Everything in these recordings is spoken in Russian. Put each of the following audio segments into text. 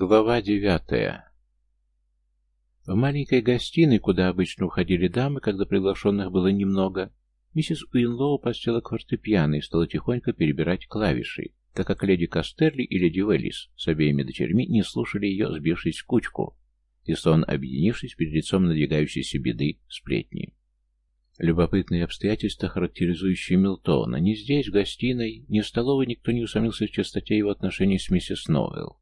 Глава девятая В маленькой гостиной, куда обычно уходили дамы, когда приглашенных было немного, миссис Уинлоу постела к фортепиано и стала тихонько перебирать клавиши, так как леди Кастерли и леди Уэллис с обеими дочерьми не слушали ее, сбившись в кучку, и сон объединившись перед лицом надвигающейся беды сплетни. Любопытные обстоятельства, характеризующие Милтона. Ни здесь, в гостиной, ни в столовой никто не усомнился в чистоте его отношений с миссис Новелл.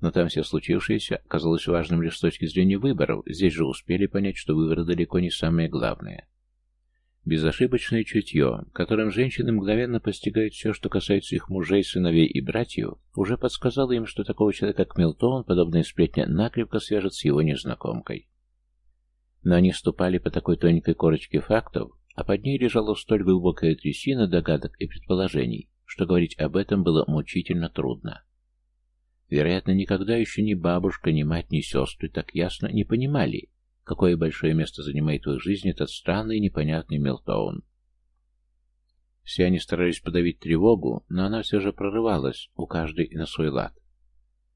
Но там все случившееся оказалось важным лишь с точки зрения выборов. Здесь же успели понять, что выборы далеко не самое главное. Безошибочное чутье, которым женщины мгновенно постигают все, что касается их мужей, сыновей и братьев, уже подсказало им, что такого человека, как Милтон, подобная сплетня накрепко свяжет с его незнакомкой. Но они ступали по такой тоненькой корочке фактов, а под ней лежала столь глубокая трясина догадок и предположений, что говорить об этом было мучительно трудно. Вероятно, никогда еще ни бабушка, ни мать, ни сестры так ясно не понимали, какое большое место занимает в их жизни этот странный и непонятный Мелтоун. Все они старались подавить тревогу, но она все же прорывалась, у каждой на свой лад.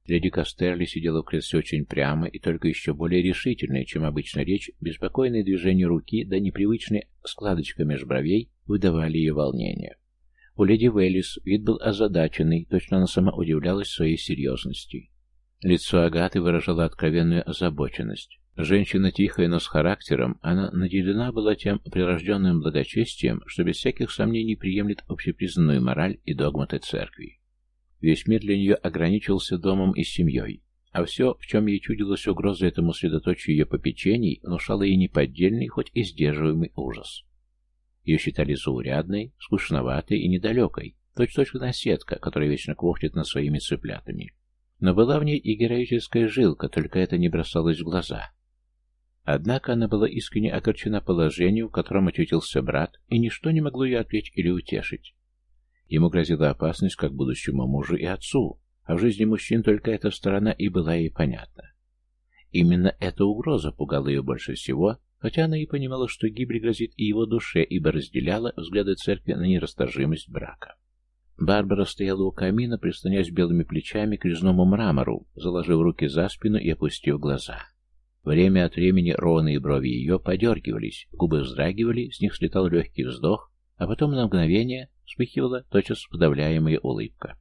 Леди Кастерли сидела в кресле очень прямо и только еще более решительная, чем обычно речь, беспокойные движения руки да непривычные складочка меж бровей выдавали ее волнение. У леди Веллис вид был озадаченный, точно она сама удивлялась своей серьезности. Лицо Агаты выражало откровенную озабоченность. Женщина тихая, но с характером, она наделена была тем прирожденным благочестием, что без всяких сомнений приемлет общепризнанную мораль и догматы церкви. Весь мир для нее ограничился домом и семьей, а все, в чем ей чудилась угроза этому средоточию ее попечений, внушало ей неподдельный, хоть и сдерживаемый ужас. Ее считали заурядной, скучноватой и недалекой, точь-точь наседка, которая вечно квохтит над своими цыплятами. Но была в ней и героическая жилка, только это не бросалось в глаза. Однако она была искренне огорчена положением, в котором очутился брат, и ничто не могло ее отвлечь или утешить. Ему грозила опасность как будущему мужу и отцу, а в жизни мужчин только эта сторона и была ей понятна. Именно эта угроза пугала ее больше всего, хотя она и понимала, что гибель грозит и его душе, ибо разделяла взгляды церкви на нерасторжимость брака. Барбара стояла у камина, прислоняясь белыми плечами к резному мрамору, заложив руки за спину и опустив глаза. Время от времени ровные брови ее подергивались, губы вздрагивали, с них слетал легкий вздох, а потом на мгновение вспыхивала тотчас подавляемая улыбка.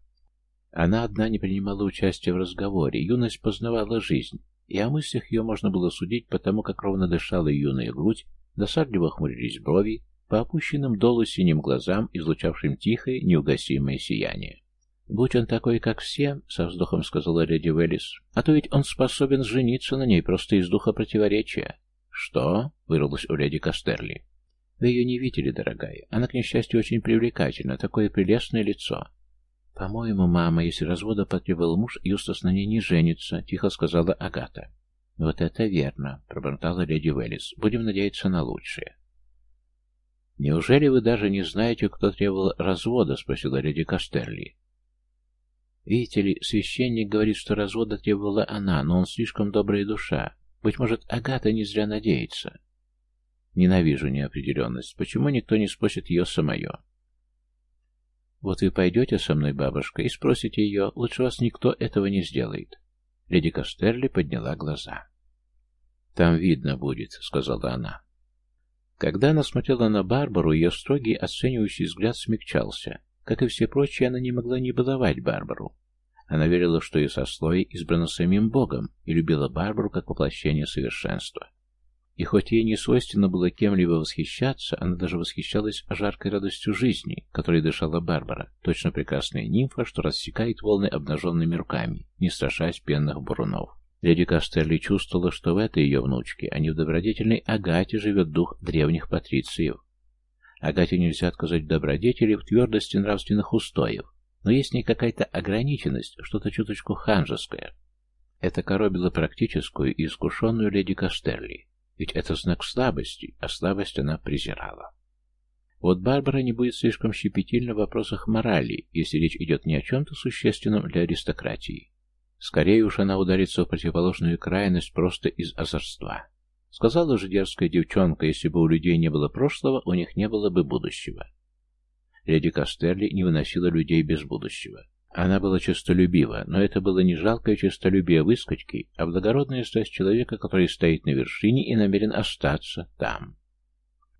Она одна не принимала участия в разговоре, юность познавала жизнь, и о мыслях ее можно было судить потому, как ровно дышала юная грудь, досадливо хмурились брови, по опущенным долу синим глазам, излучавшим тихое, неугасимое сияние. «Будь он такой, как все», — со вздохом сказала леди Веллис, — «а то ведь он способен жениться на ней просто из духа противоречия». «Что?» — вырвалось у леди Кастерли. Вы ее не видели, дорогая. Она, к несчастью, очень привлекательна, такое прелестное лицо. По-моему, мама, если развода потребовал муж, Юстас на ней не женится, тихо сказала Агата. Вот это верно, пробормотала леди Веллис. Будем надеяться на лучшее. «Неужели вы даже не знаете, кто требовал развода?» — спросила леди Кастерли. «Видите ли, священник говорит, что развода требовала она, но он слишком добрая душа. Быть может, Агата не зря надеется. Ненавижу неопределенность. Почему никто не спросит ее самое? Вот вы пойдете со мной, бабушка, и спросите ее, лучше вас никто этого не сделает. Леди Кастерли подняла глаза. «Там видно будет», — сказала она. Когда она смотрела на Барбару, ее строгий оценивающий взгляд смягчался. Как и все прочие, она не могла не баловать Барбару. Она верила, что ее сословие избрано самим Богом, и любила Барбару как воплощение совершенства. И хоть ей не свойственно было кем-либо восхищаться, она даже восхищалась жаркой радостью жизни, которой дышала Барбара, точно прекрасная нимфа, что рассекает волны обнаженными руками, не страшась пенных бурунов. Леди Кастерли чувствовала, что в этой ее внучке, а не в добродетельной Агате, живет дух древних патрициев. Агате нельзя отказать в добродетели, в твердости нравственных устоев, но есть в ней какая-то ограниченность, что-то чуточку ханжеское. Это коробило практическую и искушенную леди Кастерли. Ведь это знак слабости, а слабость она презирала. Вот Барбара не будет слишком щепетильна в вопросах морали, если речь идет не о чем-то существенном для аристократии. Скорее уж она ударится в противоположную крайность просто из озорства. Сказала же дерзкая девчонка, если бы у людей не было прошлого, у них не было бы будущего. Леди Кастерли не выносила людей без будущего. Она была честолюбива, но это было не жалкое честолюбие выскочки, а благородная страсть человека, который стоит на вершине и намерен остаться там.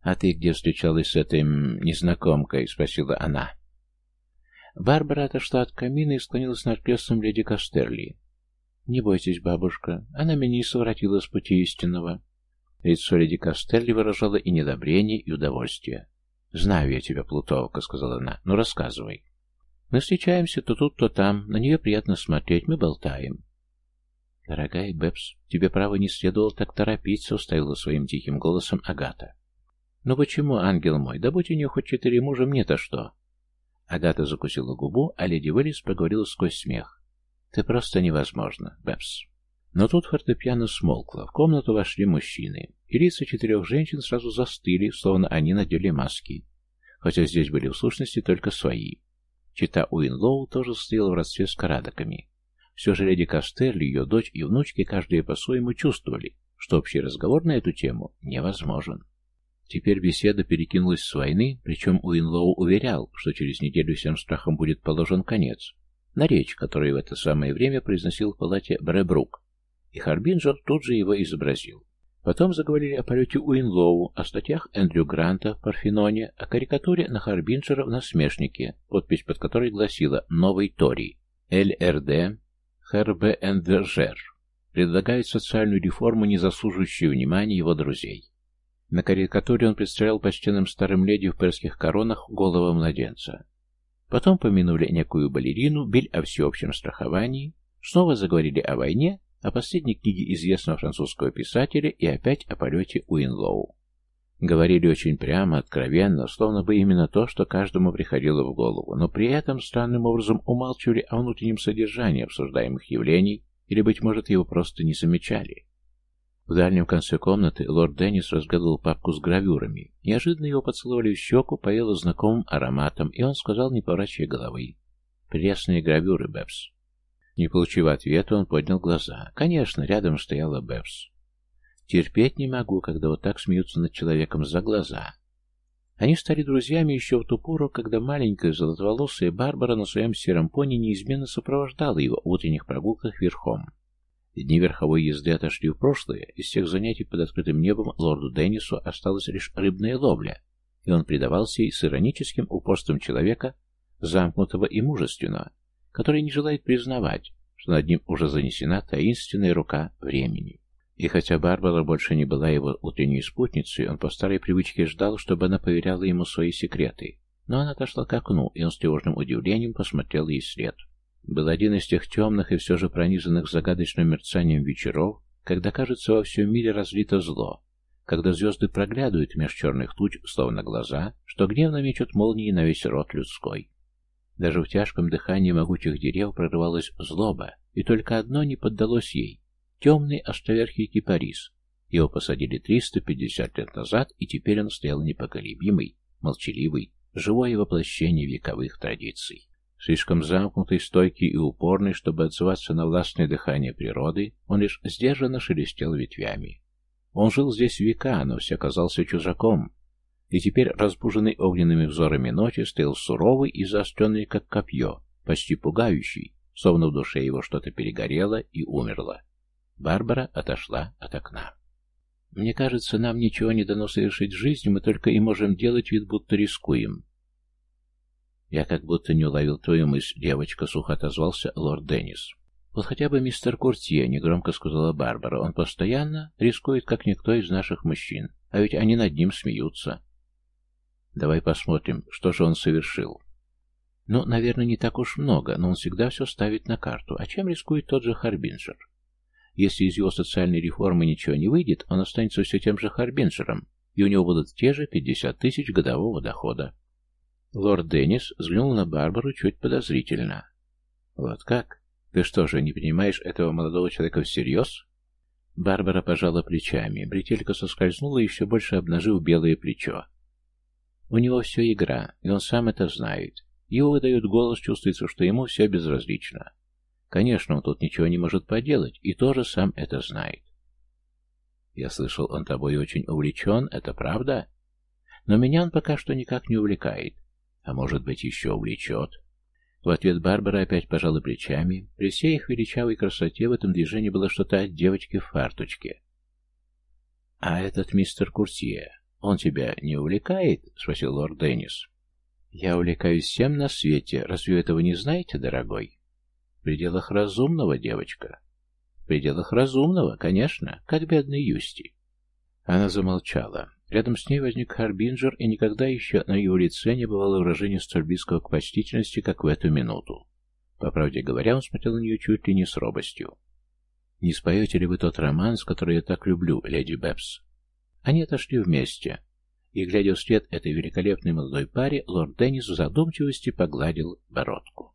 «А ты где встречалась с этой незнакомкой?» — спросила она. Барбара отошла от камина и склонилась над креслом леди Кастерли. «Не бойтесь, бабушка, она меня не совратила с пути истинного». Лицо леди Кастерли выражало и недобрение, и удовольствие. «Знаю я тебя, Плутовка», — сказала она. «Ну, рассказывай». «Мы встречаемся то тут, то там. На нее приятно смотреть. Мы болтаем». «Дорогая Бэбс, тебе, право, не следовало так торопиться», — уставила своим тихим голосом Агата. «Ну почему, ангел мой? Да будь у нее хоть четыре мужа, мне-то что?» Агата закусила губу, а леди Уэллис проговорила сквозь смех. «Ты просто невозможно, Бэбс». Но тут фортепиано смолкло, в комнату вошли мужчины, и лица четырех женщин сразу застыли, словно они надели маски, хотя здесь были в сущности только свои. Чита Уинлоу тоже стояла в родстве с карадоками. Все же леди Кастерли, ее дочь и внучки, каждые по-своему чувствовали, что общий разговор на эту тему невозможен. Теперь беседа перекинулась с войны, причем Уинлоу уверял, что через неделю всем страхам будет положен конец, на речь, которую в это самое время произносил в палате Бребрук, и Харбинджер тут же его изобразил. Потом заговорили о полете Уинлоу, о статьях Эндрю Гранта в Парфеноне, о карикатуре на Харбинджера в «Насмешнике», подпись под которой гласила «Новый Тори», ЛРД, Хербе Эндержер, предлагает социальную реформу, не заслуживающую внимания его друзей. На карикатуре он представлял почтенным старым леди в перских коронах голову младенца. Потом помянули некую балерину, биль о всеобщем страховании, снова заговорили о войне, о последней книге известного французского писателя и опять о полете Уинлоу. Говорили очень прямо, откровенно, словно бы именно то, что каждому приходило в голову, но при этом странным образом умалчивали о внутреннем содержании обсуждаемых явлений или, быть может, его просто не замечали. В дальнем конце комнаты лорд Деннис разгадал папку с гравюрами. Неожиданно его поцеловали в щеку, поело знакомым ароматом, и он сказал, не поворачивая головы. «Пресные гравюры, Бэбс». Не получив ответа, он поднял глаза. Конечно, рядом стояла Бэбс. Терпеть не могу, когда вот так смеются над человеком за глаза. Они стали друзьями еще в ту пору, когда маленькая золотоволосая Барбара на своем сером пони неизменно сопровождала его в утренних прогулках верхом. Дни верховой езды отошли в прошлое, из всех занятий под открытым небом лорду Деннису осталась лишь рыбная ловля, и он предавался ей с ироническим упорством человека, замкнутого и мужественного, который не желает признавать, что над ним уже занесена таинственная рука времени. И хотя Барбара больше не была его утренней спутницей, он по старой привычке ждал, чтобы она поверяла ему свои секреты. Но она отошла к окну, и он с тревожным удивлением посмотрел ей след. Был один из тех темных и все же пронизанных загадочным мерцанием вечеров, когда, кажется, во всем мире разлито зло, когда звезды проглядывают меж черных туч, словно глаза, что гневно мечут молнии на весь род людской. Даже в тяжком дыхании могучих дерев прорывалась злоба, и только одно не поддалось ей — темный островерхий кипарис. Его посадили 350 лет назад, и теперь он стоял непоколебимый, молчаливый, живое воплощение вековых традиций. Слишком замкнутый, стойкий и упорный, чтобы отзываться на властное дыхание природы, он лишь сдержанно шелестел ветвями. Он жил здесь века, но все казался чужаком, и теперь, разбуженный огненными взорами ночи, стоял суровый и заостренный, как копье, почти пугающий, словно в душе его что-то перегорело и умерло. Барбара отошла от окна. «Мне кажется, нам ничего не дано совершить в жизни, мы только и можем делать вид, будто рискуем. «Я как будто не уловил твою мысль, девочка», — сухо отозвался лорд Деннис. «Вот хотя бы мистер Куртье», — негромко сказала Барбара, — «он постоянно рискует, как никто из наших мужчин, а ведь они над ним смеются». «Давай посмотрим, что же он совершил». «Ну, наверное, не так уж много, но он всегда все ставит на карту. А чем рискует тот же Харбинджер? Если из его социальной реформы ничего не выйдет, он останется все тем же Харбинджером, и у него будут те же 50 тысяч годового дохода. Лорд Деннис взглянул на Барбару чуть подозрительно. «Вот как? Ты что же, не понимаешь этого молодого человека всерьез?» Барбара пожала плечами. Бретелька соскользнула, еще больше обнажив белое плечо. У него все игра, и он сам это знает. Его выдает голос, чувствуется, что ему все безразлично. Конечно, он тут ничего не может поделать, и тоже сам это знает. Я слышал, он тобой очень увлечен, это правда? Но меня он пока что никак не увлекает. А может быть, еще увлечет? В ответ Барбара опять пожала плечами. При всей их величавой красоте в этом движении было что-то от девочки в фарточке. «А этот мистер Куртье, он тебя не увлекает?» — спросил лорд Деннис. «Я увлекаюсь всем на свете. Разве этого не знаете, дорогой?» «В пределах разумного, девочка». «В пределах разумного, конечно, как бедный Юсти». Она замолчала. Рядом с ней возник Харбинджер, и никогда еще на его лице не бывало выражения столь близкого к почтительности, как в эту минуту. По правде говоря, он смотрел на нее чуть ли не с робостью. «Не споете ли вы тот романс, который я так люблю, леди Бэбс?» Они отошли вместе, и, глядя вслед этой великолепной молодой паре, лорд Деннис в задумчивости погладил бородку.